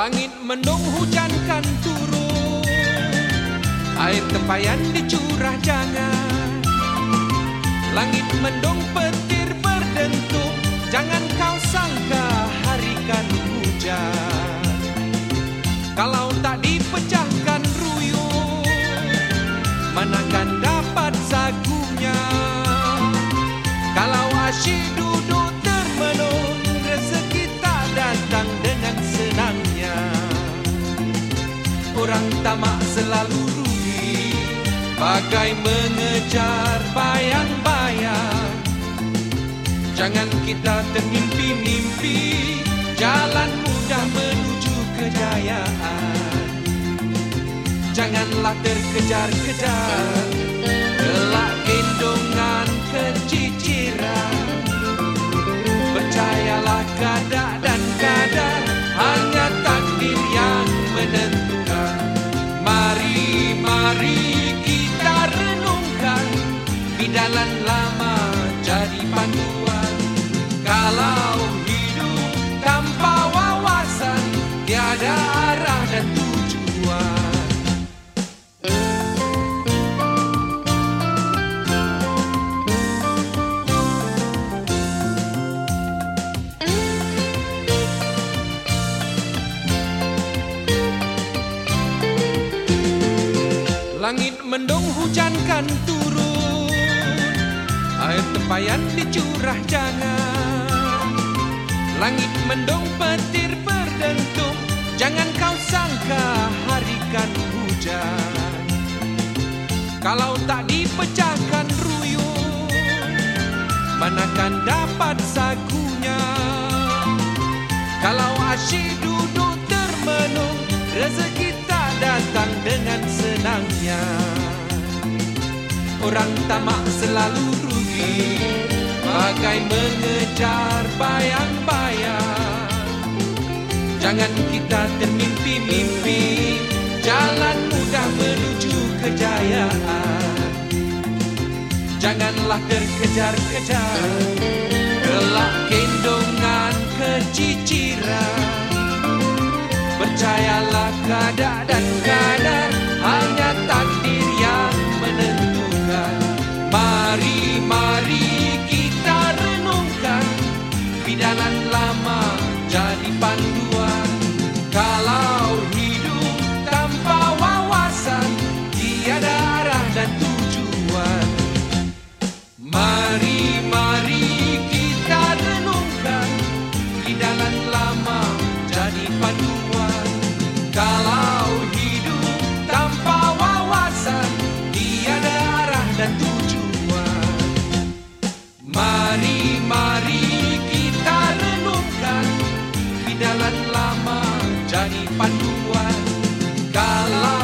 Langit mendung hujankan turun. Air tempayan dicurah jangan. Langit mendung petir berdentum Orang tamak selalu rugi. Bagai mengejar bayang-bayang. Jangan kita termimpi-mimpi Jalan mudah menuju kejayaan. Janganlah terkejar-kejar. Gelak gendongan Bidalan lama jadi panduan. Kalau hidup tanpa wawasan Tiada arah dan tujuan. Langit mendung hujankan turun Air tempayan dicurah jangan Langit mendung petir berdentum. Jangan kau sangka hari kan hujan. Kalau tak dipecahkan ruyung Manakan dapat sagunya. Kalau asyik duduk termenung Rezeki tak datang dengan senangnya. Orang tamak selalu Bagai mengejar bayang-bayang. Jangan kita termimpi-mimpi. Jalan mudah menuju kejayaan. Janganlah terkejar-kejar. Gelak gendongan keciciran. Percayalah kadar dan kadar jadi panduan Kalau hidup tanpa wawasan Tiada arah dan tujuan. Mari, mari kita renungkan Bidalan lama jadi panduan Kalau